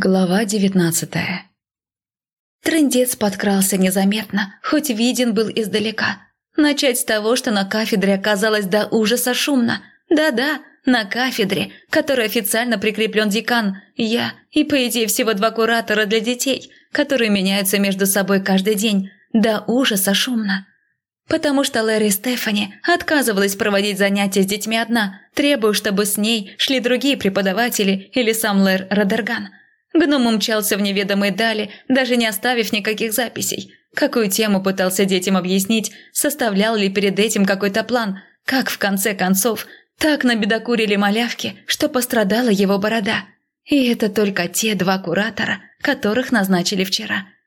Глава девятнадцатая Трындец подкрался незаметно, хоть виден был издалека. Начать с того, что на кафедре оказалось до ужаса шумно. Да-да, на кафедре, которой официально прикреплен декан, я и, по идее, всего два куратора для детей, которые меняются между собой каждый день. До ужаса шумно потому что Лэри Стефани отказывалась проводить занятия с детьми одна, требуя, чтобы с ней шли другие преподаватели или сам Лэр Родерган. Гном умчался в неведомые дали, даже не оставив никаких записей. Какую тему пытался детям объяснить, составлял ли перед этим какой-то план, как в конце концов так набедокурили малявки, что пострадала его борода. И это только те два куратора, которых назначили вчера –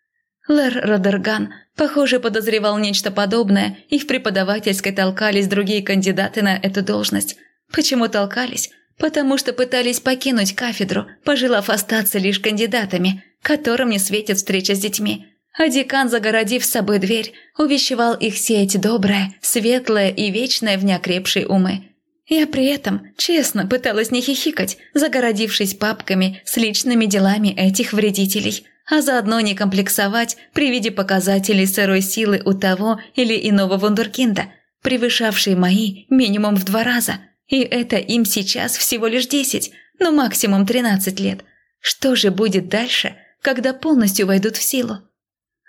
Лэр Родерган, похоже, подозревал нечто подобное, и в преподавательской толкались другие кандидаты на эту должность. Почему толкались? Потому что пытались покинуть кафедру, пожелав остаться лишь кандидатами, которым не светит встреча с детьми. А декан, загородив с собой дверь, увещевал их сеять доброе, светлое и вечное в неокрепшей умы. Я при этом, честно, пыталась не хихикать, загородившись папками с личными делами этих вредителей – а заодно не комплексовать при виде показателей сырой силы у того или иного вундеркинда, превышавшей мои минимум в два раза. И это им сейчас всего лишь десять, ну максимум тринадцать лет. Что же будет дальше, когда полностью войдут в силу?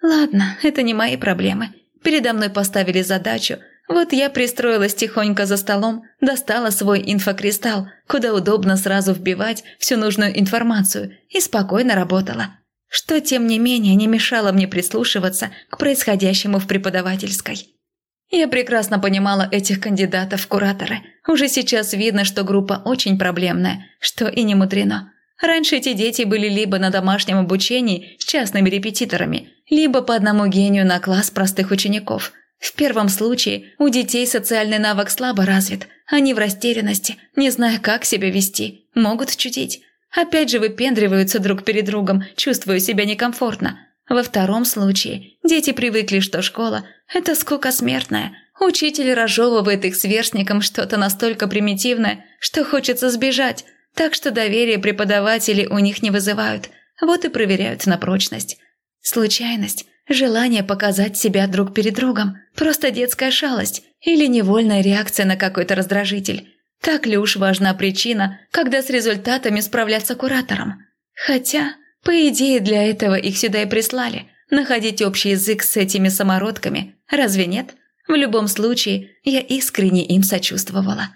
Ладно, это не мои проблемы. Передо мной поставили задачу, вот я пристроилась тихонько за столом, достала свой инфокристалл, куда удобно сразу вбивать всю нужную информацию, и спокойно работала что, тем не менее, не мешало мне прислушиваться к происходящему в преподавательской. Я прекрасно понимала этих кандидатов в кураторы. Уже сейчас видно, что группа очень проблемная, что и не мудрено. Раньше эти дети были либо на домашнем обучении с частными репетиторами, либо по одному гению на класс простых учеников. В первом случае у детей социальный навык слабо развит. Они в растерянности, не зная, как себя вести, могут чудить. Опять же выпендриваются друг перед другом, чувствуя себя некомфортно. Во втором случае дети привыкли, что школа – это скука смертная. Учитель разжевывает их сверстникам что-то настолько примитивное, что хочется сбежать, так что доверие преподаватели у них не вызывают. Вот и проверяют на прочность. Случайность, желание показать себя друг перед другом, просто детская шалость или невольная реакция на какой-то раздражитель. Так ли уж важна причина, когда с результатами справляться куратором? Хотя, по идее, для этого их сюда и прислали. Находить общий язык с этими самородками. Разве нет? В любом случае, я искренне им сочувствовала.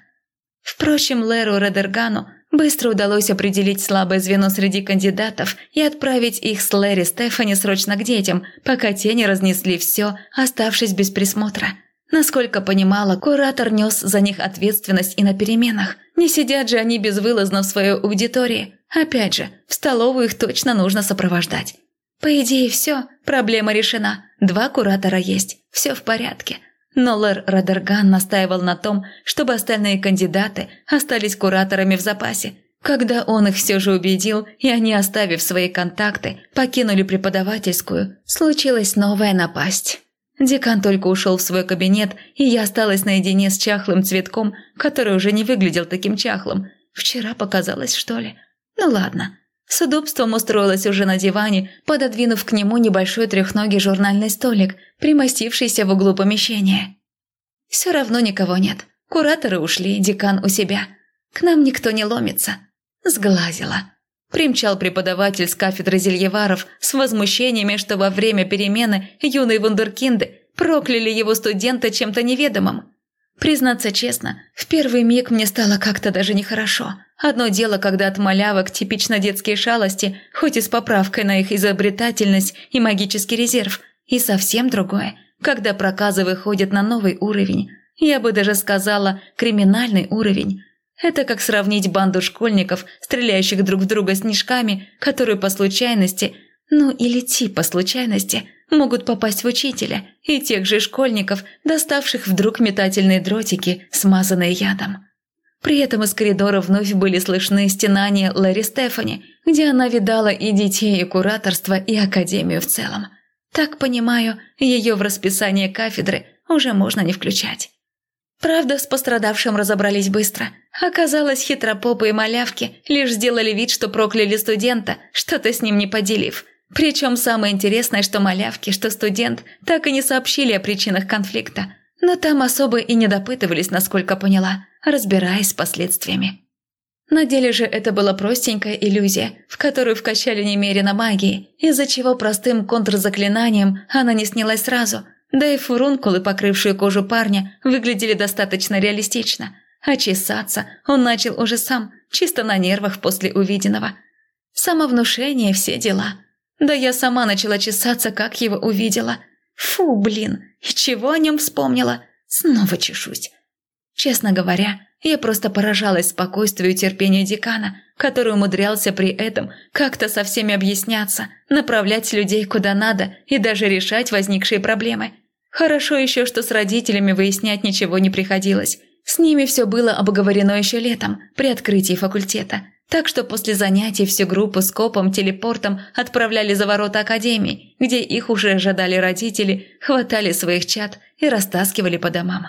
Впрочем, Леру Редергану быстро удалось определить слабое звено среди кандидатов и отправить их с Лэри Стефани срочно к детям, пока те не разнесли все, оставшись без присмотра – Насколько понимала, куратор нес за них ответственность и на переменах. Не сидят же они безвылазно в своей аудитории. Опять же, в столовую их точно нужно сопровождать. По идее, все, проблема решена. Два куратора есть, все в порядке. Но Лэр Радерган настаивал на том, чтобы остальные кандидаты остались кураторами в запасе. Когда он их все же убедил, и они, оставив свои контакты, покинули преподавательскую, случилась новая напасть. Декан только ушел в свой кабинет, и я осталась наедине с чахлым цветком, который уже не выглядел таким чахлым. Вчера показалось, что ли? Ну ладно. С удобством устроилась уже на диване, пододвинув к нему небольшой трехногий журнальный столик, примостившийся в углу помещения. Все равно никого нет. Кураторы ушли, декан у себя. К нам никто не ломится. Сглазила. Примчал преподаватель с кафедры зельеваров с возмущениями, что во время перемены юные вундеркинды прокляли его студента чем-то неведомым. Признаться честно, в первый миг мне стало как-то даже нехорошо. Одно дело, когда от малявок типично детские шалости, хоть и с поправкой на их изобретательность и магический резерв, и совсем другое, когда проказы выходят на новый уровень. Я бы даже сказала, криминальный уровень, это как сравнить банду школьников, стреляющих друг в друга снежками, которые по случайности, ну или типа случайности, могут попасть в учителя, и тех же школьников, доставших вдруг метательные дротики, смазанные ядом. При этом из коридора вновь были слышны стенания Лэри Стефани, где она видала и детей, и кураторство, и академию в целом. Так понимаю, ее в расписание кафедры уже можно не включать. Правда, с пострадавшим разобрались быстро. Оказалось, хитропопы и малявки лишь сделали вид, что прокляли студента, что-то с ним не поделив. Причем самое интересное, что малявки, что студент так и не сообщили о причинах конфликта. Но там особо и не допытывались, насколько поняла, разбираясь с последствиями. На деле же это была простенькая иллюзия, в которую вкачали немерено магии, из-за чего простым контрзаклинанием она не снялась сразу – да и фурункулы, покрывшие кожу парня, выглядели достаточно реалистично. А чесаться он начал уже сам, чисто на нервах после увиденного. Самовнушение – все дела. Да я сама начала чесаться, как его увидела. Фу, блин, и чего о нем вспомнила? Снова чешусь. Честно говоря, я просто поражалась спокойствию и терпению декана, который умудрялся при этом как-то со всеми объясняться, направлять людей куда надо и даже решать возникшие проблемы. Хорошо еще, что с родителями выяснять ничего не приходилось. С ними все было обговорено еще летом, при открытии факультета. Так что после занятий всю группу с копом, телепортом отправляли за ворота академии, где их уже ожидали родители, хватали своих чат и растаскивали по домам.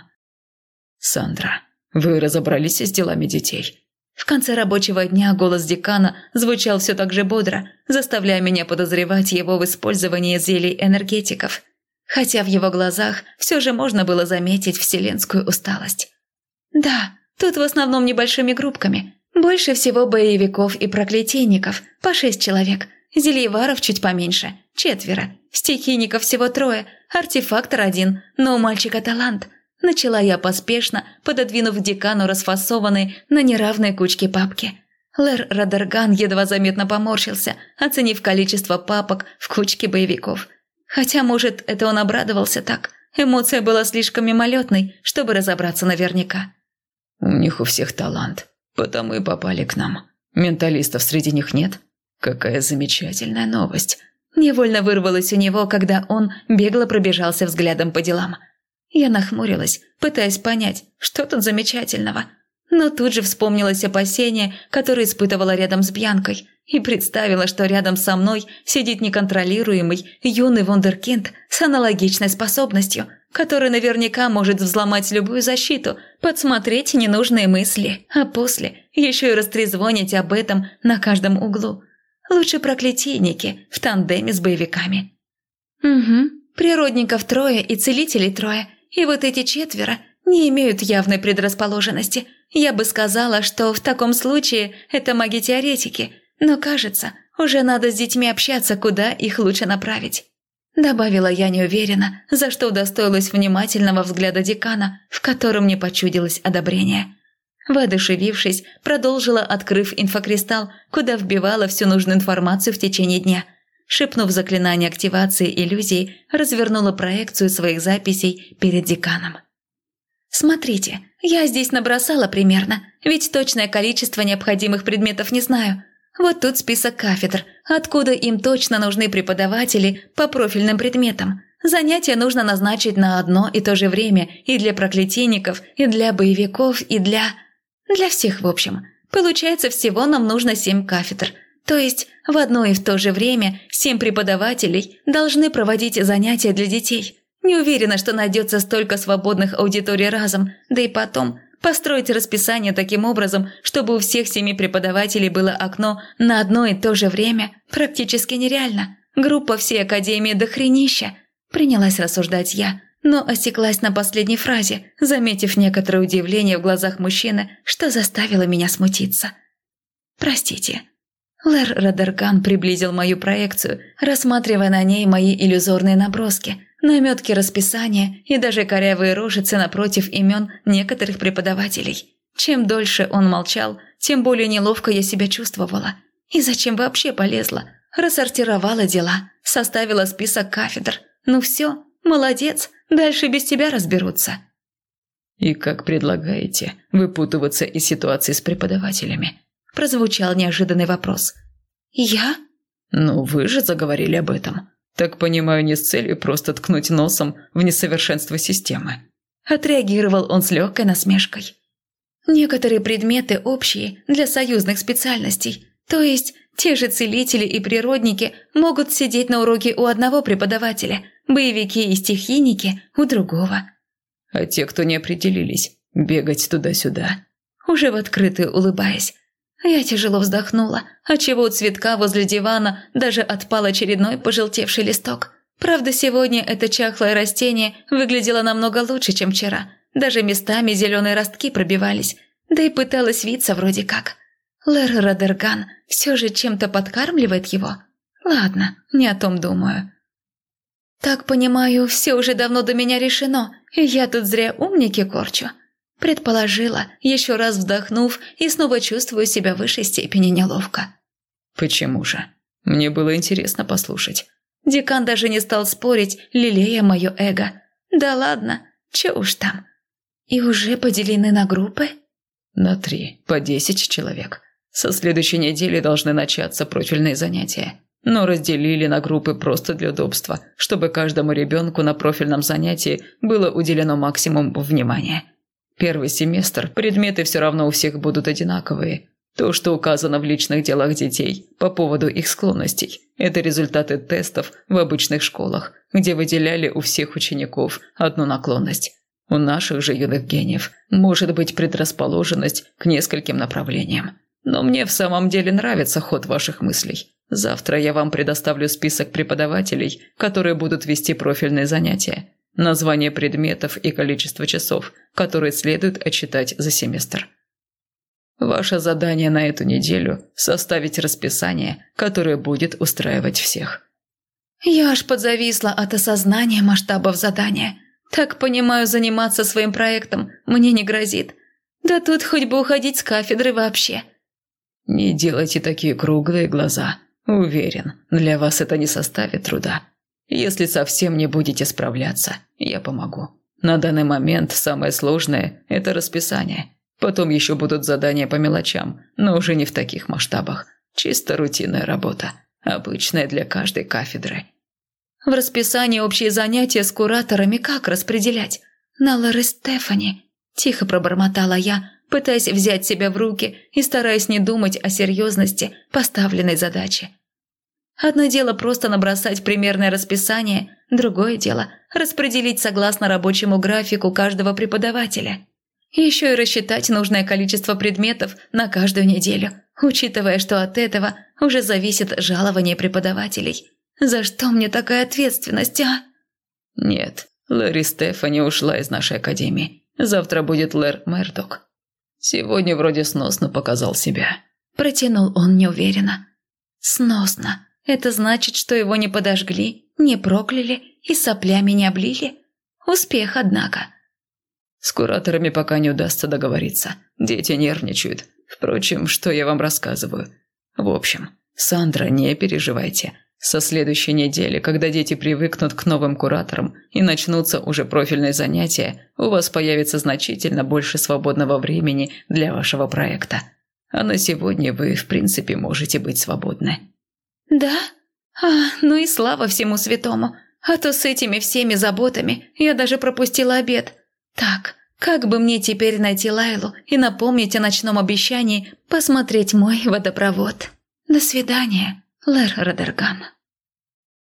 «Сандра, вы разобрались с делами детей?» В конце рабочего дня голос декана звучал все так же бодро, заставляя меня подозревать его в использовании зелий энергетиков. Хотя в его глазах все же можно было заметить вселенскую усталость. «Да, тут в основном небольшими группками. Больше всего боевиков и проклятийников, по шесть человек. Зельеваров чуть поменьше, четверо. Стихийников всего трое, артефактор один, но у мальчика талант – Начала я поспешно, пододвинув декану расфасованные на неравной кучке папки. Лэр Радерган едва заметно поморщился, оценив количество папок в кучке боевиков. Хотя, может, это он обрадовался так. Эмоция была слишком мимолетной, чтобы разобраться наверняка. «У них у всех талант, потому и попали к нам. Менталистов среди них нет? Какая замечательная новость!» Невольно вырвалось у него, когда он бегло пробежался взглядом по делам – я нахмурилась, пытаясь понять, что тут замечательного. Но тут же вспомнилось опасение, которое испытывала рядом с Бьянкой, и представила, что рядом со мной сидит неконтролируемый юный вундеркинд с аналогичной способностью, который наверняка может взломать любую защиту, подсмотреть ненужные мысли, а после еще и растрезвонить об этом на каждом углу. Лучше проклятийники в тандеме с боевиками. Угу, природников трое и целителей трое – и вот эти четверо не имеют явной предрасположенности. Я бы сказала, что в таком случае это маги-теоретики, но кажется, уже надо с детьми общаться, куда их лучше направить. Добавила я неуверенно, за что удостоилась внимательного взгляда декана, в котором мне почудилось одобрение. Воодушевившись, продолжила, открыв инфокристалл, куда вбивала всю нужную информацию в течение дня – Шепнув заклинание активации иллюзий, развернула проекцию своих записей перед деканом. «Смотрите, я здесь набросала примерно, ведь точное количество необходимых предметов не знаю. Вот тут список кафедр, откуда им точно нужны преподаватели по профильным предметам. Занятия нужно назначить на одно и то же время и для проклятийников, и для боевиков, и для... для всех в общем. Получается, всего нам нужно семь кафедр – то есть в одно и в то же время семь преподавателей должны проводить занятия для детей. Не уверена, что найдется столько свободных аудиторий разом, да и потом построить расписание таким образом, чтобы у всех семи преподавателей было окно на одно и то же время, практически нереально. Группа всей академии до хренища. Принялась рассуждать я, но осеклась на последней фразе, заметив некоторое удивление в глазах мужчины, что заставило меня смутиться. «Простите», Лэр Радерган приблизил мою проекцию, рассматривая на ней мои иллюзорные наброски, наметки расписания и даже корявые рожицы напротив имен некоторых преподавателей. Чем дольше он молчал, тем более неловко я себя чувствовала. И зачем вообще полезла? Рассортировала дела, составила список кафедр. Ну все, молодец, дальше без тебя разберутся. «И как предлагаете выпутываться из ситуации с преподавателями?» Прозвучал неожиданный вопрос. «Я?» «Ну, вы же заговорили об этом. Так понимаю, не с целью просто ткнуть носом в несовершенство системы». Отреагировал он с легкой насмешкой. «Некоторые предметы общие для союзных специальностей, то есть те же целители и природники могут сидеть на уроке у одного преподавателя, боевики и стихийники – у другого». «А те, кто не определились, бегать туда-сюда». Уже в открытую улыбаясь. Я тяжело вздохнула, отчего у цветка возле дивана даже отпал очередной пожелтевший листок. Правда, сегодня это чахлое растение выглядело намного лучше, чем вчера. Даже местами зеленые ростки пробивались, да и пыталась виться вроде как. Лэр Радерган все же чем-то подкармливает его. Ладно, не о том думаю. Так понимаю, все уже давно до меня решено, и я тут зря умники корчу. Предположила, еще раз вздохнув, и снова чувствую себя в высшей степени неловко. «Почему же? Мне было интересно послушать». Декан даже не стал спорить, лелея мое эго. «Да ладно, че уж там». «И уже поделены на группы?» «На три, по десять человек. Со следующей недели должны начаться профильные занятия. Но разделили на группы просто для удобства, чтобы каждому ребенку на профильном занятии было уделено максимум внимания». Первый семестр предметы все равно у всех будут одинаковые. То, что указано в личных делах детей по поводу их склонностей, это результаты тестов в обычных школах, где выделяли у всех учеников одну наклонность. У наших же юных гениев может быть предрасположенность к нескольким направлениям. Но мне в самом деле нравится ход ваших мыслей. Завтра я вам предоставлю список преподавателей, которые будут вести профильные занятия название предметов и количество часов, которые следует отчитать за семестр. Ваше задание на эту неделю – составить расписание, которое будет устраивать всех. Я аж подзависла от осознания масштабов задания. Так понимаю, заниматься своим проектом мне не грозит. Да тут хоть бы уходить с кафедры вообще. Не делайте такие круглые глаза. Уверен, для вас это не составит труда. Если совсем не будете справляться, я помогу. На данный момент самое сложное – это расписание. Потом еще будут задания по мелочам, но уже не в таких масштабах. Чисто рутинная работа, обычная для каждой кафедры. В расписании общие занятия с кураторами как распределять? На Лоры Стефани. Тихо пробормотала я, пытаясь взять себя в руки и стараясь не думать о серьезности поставленной задачи. Одно дело просто набросать примерное расписание, другое дело – распределить согласно рабочему графику каждого преподавателя. Еще и рассчитать нужное количество предметов на каждую неделю, учитывая, что от этого уже зависит жалование преподавателей. За что мне такая ответственность, а? Нет, Лэри Стефани ушла из нашей академии. Завтра будет Лэр Мердок. Сегодня вроде сносно показал себя. Протянул он неуверенно. Сносно. Это значит, что его не подожгли, не прокляли и соплями не облили? Успех, однако. С кураторами пока не удастся договориться. Дети нервничают. Впрочем, что я вам рассказываю? В общем, Сандра, не переживайте. Со следующей недели, когда дети привыкнут к новым кураторам и начнутся уже профильные занятия, у вас появится значительно больше свободного времени для вашего проекта. А на сегодня вы, в принципе, можете быть свободны. «Да? А, ну и слава всему святому. А то с этими всеми заботами я даже пропустила обед. Так, как бы мне теперь найти Лайлу и напомнить о ночном обещании посмотреть мой водопровод? До свидания, Лэр Родерган».